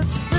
it's free.